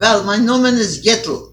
Well, my name is Gettle.